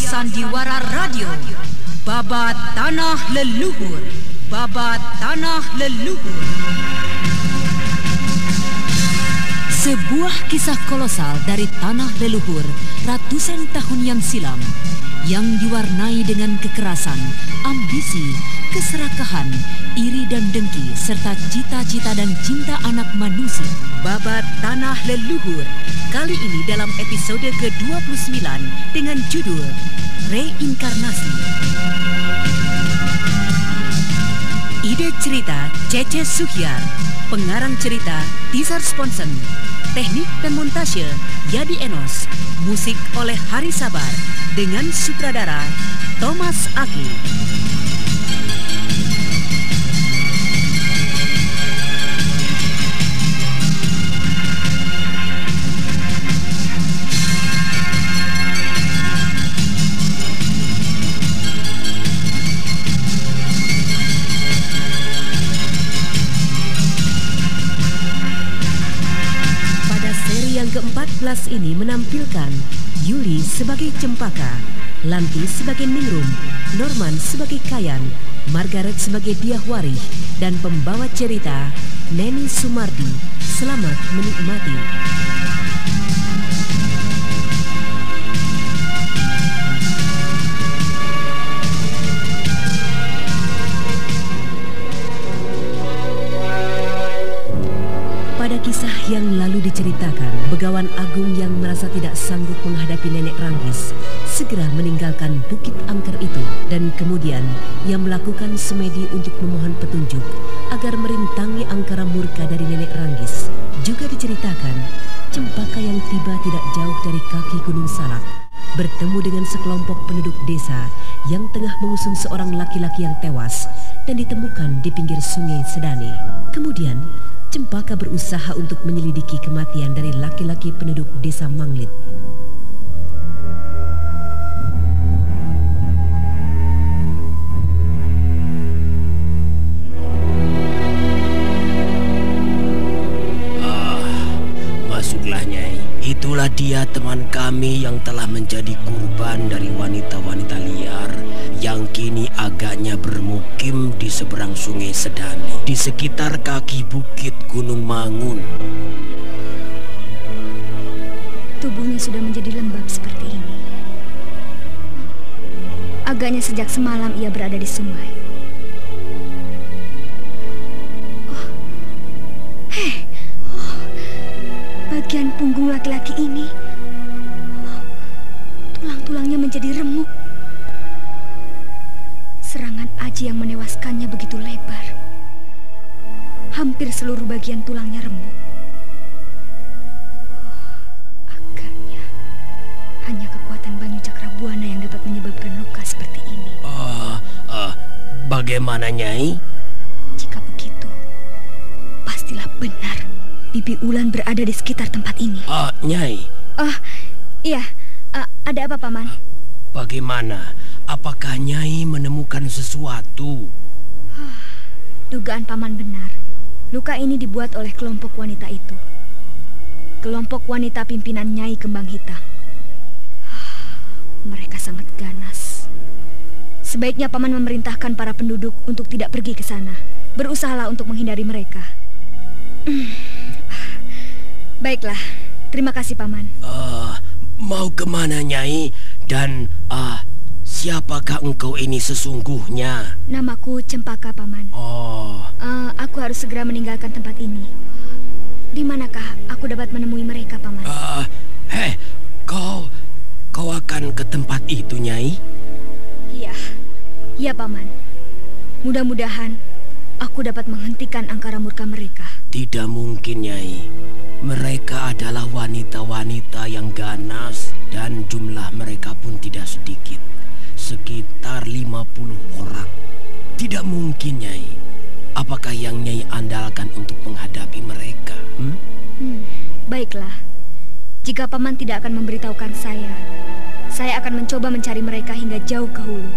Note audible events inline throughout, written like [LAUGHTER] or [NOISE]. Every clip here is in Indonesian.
Sandiwara Radio. Babat Tanah Leluhur. Babat Tanah Leluhur Sebuah kisah kolosal dari tanah leluhur ratusan tahun yang silam yang diwarnai dengan kekerasan, ambisi, keserakahan, iri dan dengki, serta cita-cita dan cinta anak manusia. Babat Tanah Leluhur, kali ini dalam episode ke-29 dengan judul Reinkarnasi. Ide cerita Cece Suhyar, pengarang cerita Tizar Sponsen, teknik dan montase Yadi Enos, musik oleh Hari Sabar, dengan sutradara Thomas Aki. Sebagai Cempaka, Lanti sebagai Ningrum, Norman sebagai Kayan, Margaret sebagai Diahwari, dan pembawa cerita Neni Sumardi. Selamat menikmati. Segera meninggalkan bukit angker itu dan kemudian ia melakukan semedi untuk memohon petunjuk agar merintangi angkara murka dari nenek Ranggis. Juga diceritakan, Cempaka yang tiba tidak jauh dari kaki Gunung Salak bertemu dengan sekelompok penduduk desa yang tengah mengusung seorang laki-laki yang tewas dan ditemukan di pinggir sungai Sedane. Kemudian, Cempaka berusaha untuk menyelidiki kematian dari laki-laki penduduk desa Manglit. Itulah dia teman kami yang telah menjadi kurban dari wanita-wanita liar yang kini agaknya bermukim di seberang sungai Sedane di sekitar kaki bukit Gunung Mangun. Tubuhnya sudah menjadi lembab seperti ini. Agaknya sejak semalam ia berada di sungai. Bagian punggung laki-laki ini. Tulang-tulangnya menjadi remuk. Serangan aji yang menewaskannya begitu lebar. Hampir seluruh bagian tulangnya remuk. Agaknya hanya kekuatan Banyu Cakrabuana yang dapat menyebabkan luka seperti ini. Ah, ah, bagaimana Nyai? Bibi Ulan berada di sekitar tempat ini. Ah, Nyai, Oh, iya. Ah, ada apa, Paman? bagaimana? Apakah Nyai menemukan sesuatu? Dugaan Paman benar. Luka ini dibuat oleh kelompok wanita itu. Kelompok wanita pimpinan Nyai Kembang Hitam. Mereka sangat ganas. Sebaiknya Paman memerintahkan para penduduk untuk tidak pergi ke sana. Berusahalah untuk menghindari mereka. Hmm. Baiklah, terima kasih Paman. Ah, mau ke mana Nyai? Dan ah, siapakah engkau ini sesungguhnya? Namaku Cempaka Paman. Oh, Eh, aku harus segera meninggalkan tempat ini. Di manakah aku dapat menemui mereka, Paman? ah, heh, kau, kau akan ke tempat itu Nyai? Iya, iya, Paman. Mudah-mudahan aku dapat menghentikan angkara murka mereka. Tidak mungkin Nyai. Mereka adalah wanita-wanita yang ganas dan jumlah mereka pun tidak sedikit. Sekitar 50 orang. Tidak mungkin Nyai. Apakah yang Nyai andalkan untuk menghadapi mereka? Hmm? Hmm, baiklah. Jika Paman tidak akan memberitahukan saya, saya akan mencoba mencari mereka hingga jauh ke hulu.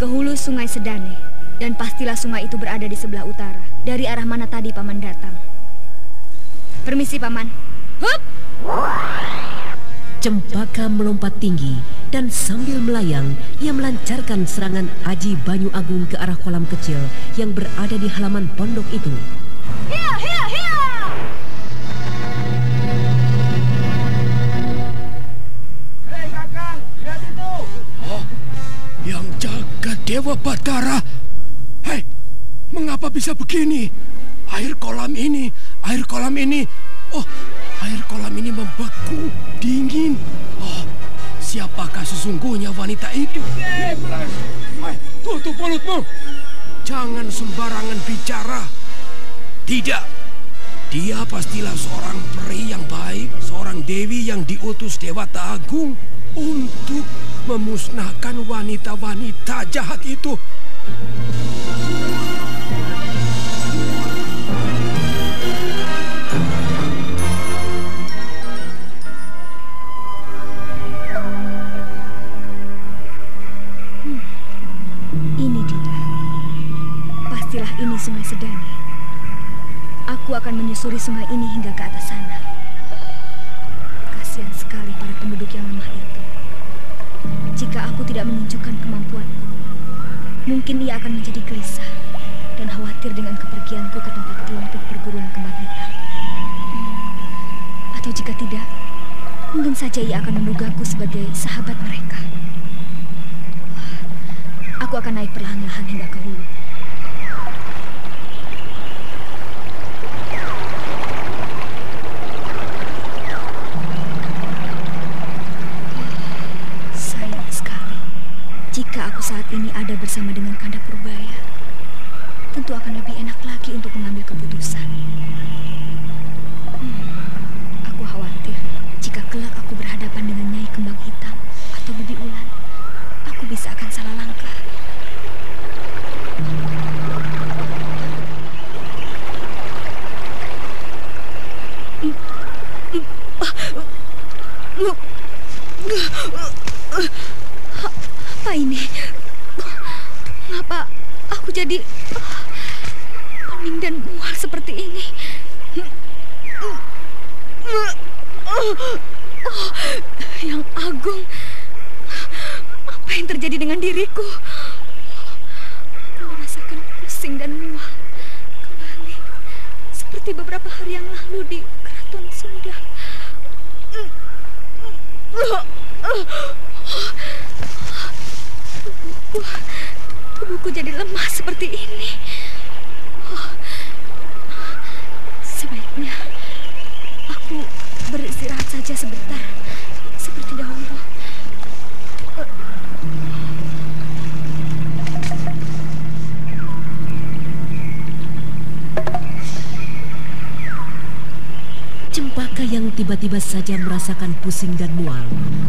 Ke hulu sungai Sedane. Dan pastilah sungai itu berada di sebelah utara. Dari arah mana tadi Paman datang. Permisi, Paman. Hup! Cempaka melompat tinggi dan sambil melayang, ia melancarkan serangan Aji Banyu Agung ke arah kolam kecil yang berada di halaman pondok itu. Hiya, hiya, hiya! Hei kakang, lihat itu. Oh, yang jaga Dewa Batara. Mengapa bisa begini? Air kolam ini, air kolam ini. Oh, Air kolam ini membeku, dingin. Oh, siapakah sesungguhnya wanita itu? Mai, tutup mulutmu. Jangan sembarangan bicara. Tidak. Dia pastilah seorang peri yang baik, seorang dewi yang diutus Dewata Agung untuk memusnahkan wanita-wanita jahat itu. Akan menyusuri sungai ini hingga ke atas sana. Kasihan sekali para penduduk yang lemah itu. Jika aku tidak menunjukkan kemampuanku, mungkin ia akan menjadi gelisah dan khawatir dengan kepergianku ke tempat kelompok perguruan kembang hitam. Atau jika tidak, mungkin saja ia akan mendugaku sebagai sahabat mereka. Aku akan naik perlahan-lahan hingga ke hulu. Saat ini ada bersama dengan Kanda Purbaya, tentu akan lebih enak lagi untuk mengambil keputusan. Hmm, aku khawatir jika kelak aku berhadapan dengan Nyai Kembang Hitam atau Bibi Ulan, aku bisa akan salah langkah. Apa ini? Mengapa aku jadi pening dan mual seperti ini? Oh, yang agung, apa yang terjadi dengan diriku? Aku merasakan pusing dan mual kembali, seperti beberapa hari yang lalu di keraton Sunda. Tubuhku Tubuhku jadi lemah seperti ini. Sebaiknya aku beristirahat saja sebentar, seperti dahulu. Yang tiba-tiba saja merasakan pusing dan mual,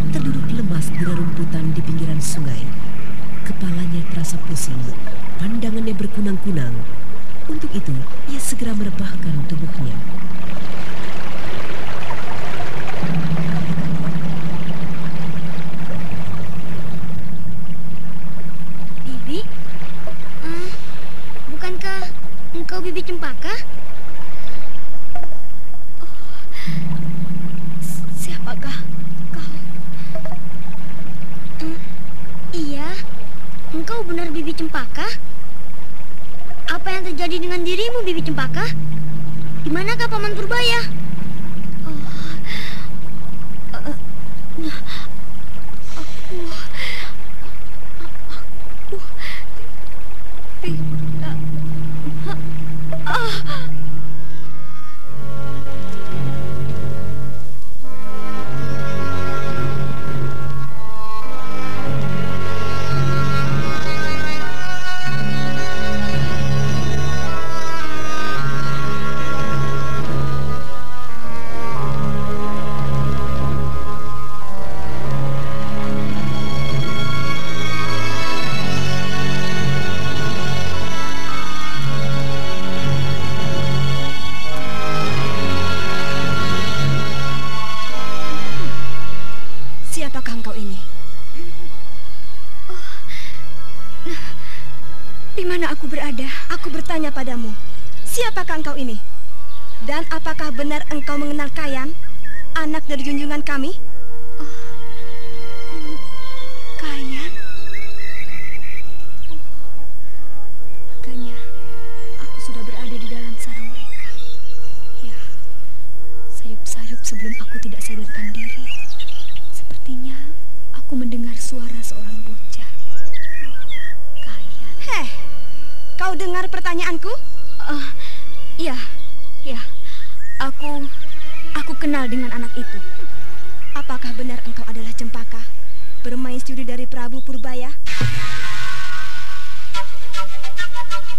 terduduk lemas di rerumputan di pinggiran sungai. Kepalanya terasa pusing, pandangannya berkunang-kunang. Untuk itu, ia segera merebahkan tubuhnya. Bibi? Uh, bukankah engkau Bibi Cempaka? Engkau benar Bibi Cempaka? Apa yang terjadi dengan dirimu, Bibi Cempaka? Di manakah Paman Purbaya? Oh, uh, uh, sebelum aku tidak sadarkan diri. Sepertinya aku mendengar suara seorang bocah. Oh, Kayan. Heh, kau dengar pertanyaanku? Ah, ya, ya. Aku, aku kenal dengan anak itu. Apakah benar engkau adalah Cempaka, permaisuri dari Prabu Purbaya?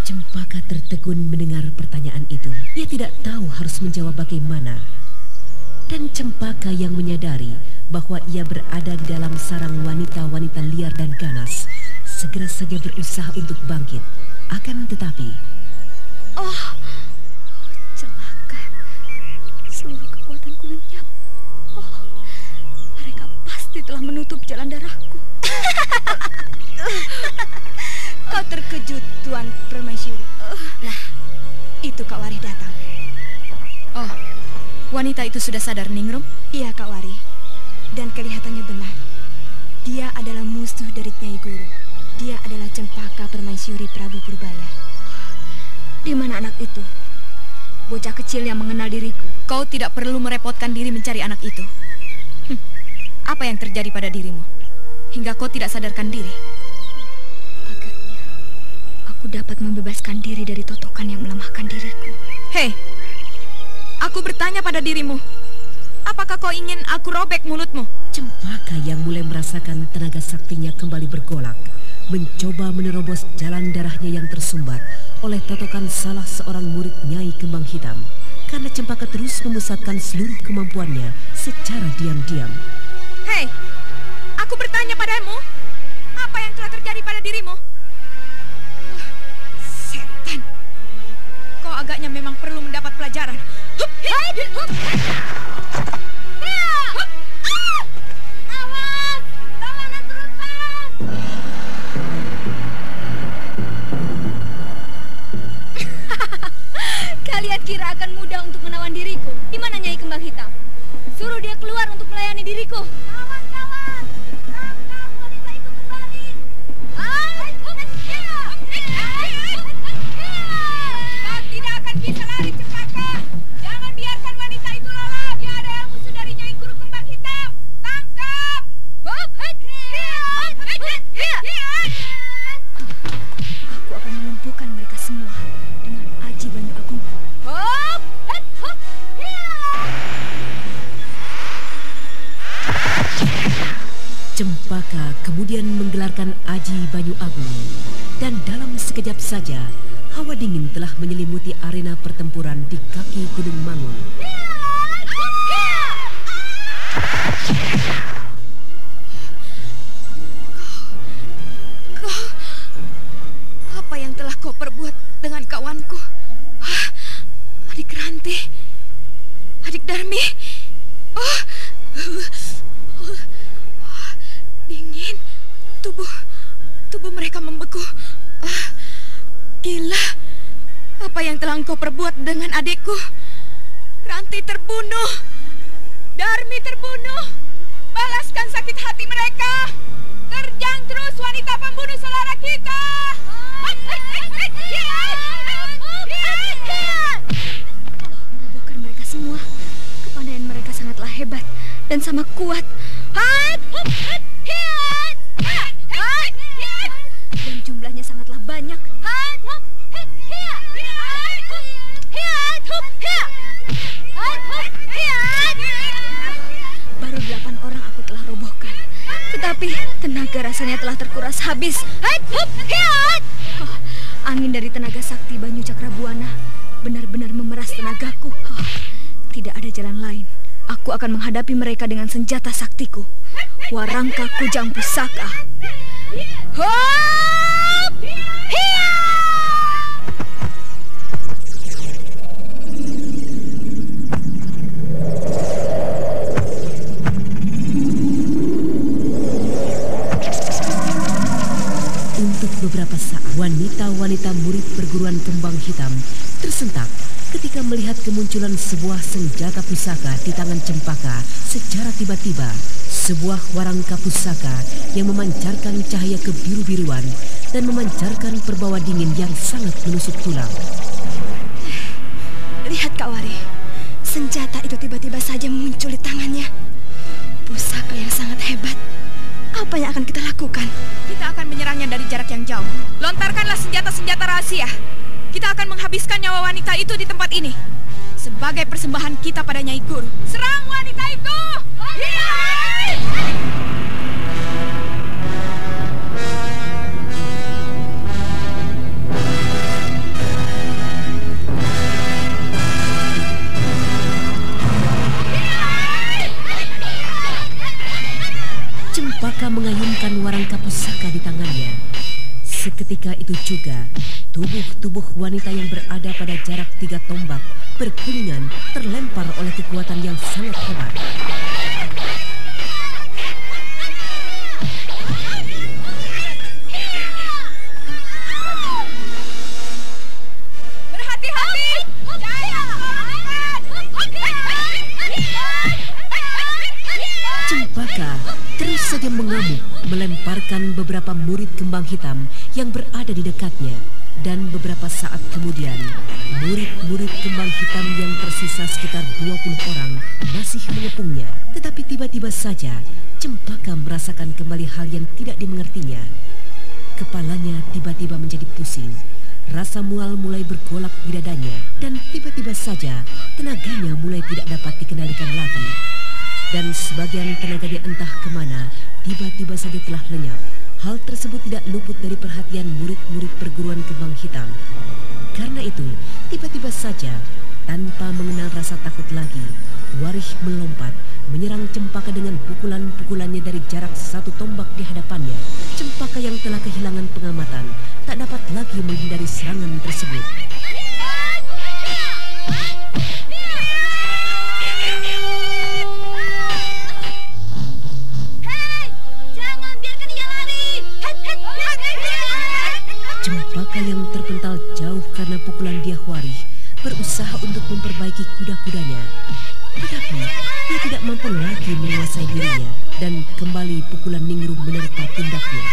Cempaka tertegun mendengar pertanyaan itu. Ia tidak tahu harus menjawab bagaimana. Dan Cempaka yang menyadari bahwa ia berada di dalam sarang wanita-wanita liar dan ganas, segera saja berusaha untuk bangkit. Akan tetapi, Oh, celaka. Seluruh kekuatanku lenyap. Oh, mereka pasti telah menutup jalan darahku. [LAUGHS] Kau terkejut, Tuan Permaisuri. Nah, itu Kak Wari datang. Oh, wanita itu sudah sadar, Ningrum? Iya, Kak Wari. Dan kelihatannya benar. Dia adalah musuh dari Nyai Guru. Dia adalah Cempaka Permaisuri Prabu Purbaya. Di mana anak itu? Bocah kecil yang mengenal diriku. Kau tidak perlu merepotkan diri mencari anak itu. Hm, Apa yang terjadi pada dirimu? Hingga kau tidak sadarkan diri. Agaknya aku dapat membebaskan diri dari totokan yang melemahkan diriku. Hei, aku bertanya pada dirimu. Apakah kau ingin aku robek mulutmu? Cempaka yang mulai merasakan tenaga saktinya kembali bergolak, mencoba menerobos jalan darahnya yang tersumbat oleh totokan salah seorang murid Nyai Kembang Hitam. Karena Cempaka terus memusatkan seluruh kemampuannya secara diam-diam. Hei, aku bertanya padamu, apa yang telah terjadi pada dirimu? Uh, Setan, kau agaknya memang perlu mendapat pelajaran. Kalian kira akan mudah untuk menawan diriku? Di mana Nyai Kembang Hitam? Suruh dia keluar untuk melayani diriku. Sekejap saja hawa dingin telah menyelimuti arena pertempuran di kaki Gunung Mangun. Yang engkau perbuat dengan adikku? Ranti terbunuh, Darmi terbunuh. Balaskan sakit hati mereka. Terjang terus wanita pembunuh saudara kita. Merobohkan mereka semua. Kepandaian mereka sangatlah hebat dan sama kuat. Tidak ada jalan lain. Aku akan menghadapi mereka dengan senjata saktiku. Warangka Kujang Pusaka. Hop! Untuk beberapa saat, wanita-wanita murid perguruan kembang hitam tersentak ketika melihat kemunculan sebuah senjata pusaka di tangan Cempaka secara tiba-tiba. Sebuah warangka pusaka yang memancarkan cahaya kebiru-biruan dan memancarkan perbawa dingin yang sangat menusuk tulang. Lihat Kak Wari, senjata itu tiba-tiba saja muncul di tangannya. Pusaka yang sangat hebat. Apa yang akan kita lakukan? Kita akan menyerangnya dari jarak yang jauh. Lontarkanlah senjata-senjata rahasia. Kita akan menghabiskan nyawa wanita itu di tempat ini. Sebagai persembahan kita pada Nyai Guru. Serang wanita itu! Cempaka Seketika itu juga, tubuh-tubuh wanita yang berada pada jarak tiga tombak berkuningan terlempar oleh kekuatan yang sangat hebat. Saja mengamuk melemparkan beberapa murid kembang hitam yang berada di dekatnya. Dan beberapa saat kemudian, murid-murid kembang hitam yang tersisa sekitar 20 orang masih mengepungnya. Tetapi tiba-tiba saja, Cempaka merasakan kembali hal yang tidak dimengertinya. Kepalanya tiba-tiba menjadi pusing. Rasa mual mulai bergolak di dadanya dan tiba-tiba saja tenaganya mulai tidak dapat dikendalikan lagi. Dan sebagian tenaganya entah ke mana tiba-tiba saja telah lenyap. Hal tersebut tidak luput dari perhatian murid-murid perguruan kembang hitam. Karena itu, tiba-tiba saja, tanpa mengenal rasa takut lagi, Warih melompat, menyerang Cempaka dengan pukulan-pukulannya dari jarak satu tombak di hadapannya. Cempaka yang telah kehilangan pengamatan, tak dapat lagi menghindari serangan tersebut. Cempaka yang terpental jauh karena pukulan Diahwari berusaha untuk memperbaiki kuda-kudanya. Tetapi dia tidak mampu lagi menguasai dirinya dan kembali pukulan Ningrum menerpa pundaknya.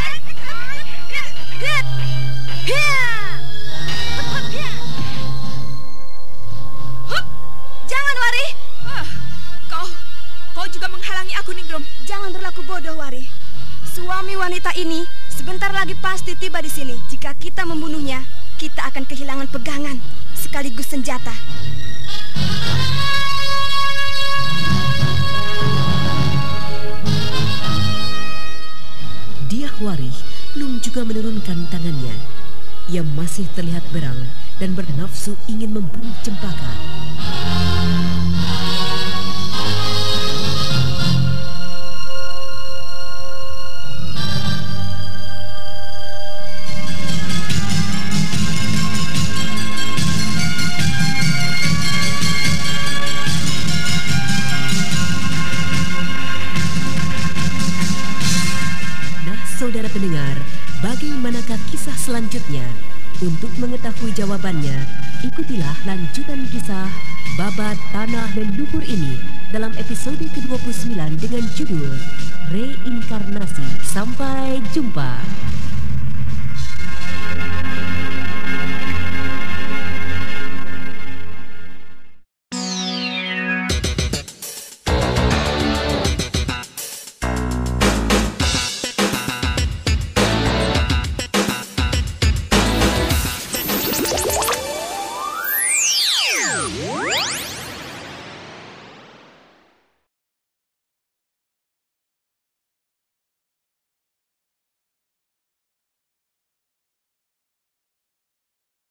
Jangan Wari, Ah, kau, kau juga menghalangi aku, Ningrum. jangan berlaku bodoh Wari. Suami wanita ini sebentar lagi pasti tiba di sini. Jika kita membunuhnya, kita akan kehilangan pegangan sekaligus senjata. Diahwari belum juga menurunkan tangannya. Ia masih terlihat berang dan bernafsu ingin membunuh Cempaka. Kisah selanjutnya? Untuk mengetahui jawabannya, ikutilah lanjutan kisah Babat Tanah Leluhur ini dalam episode ke-29 dengan judul Reinkarnasi. Sampai jumpa.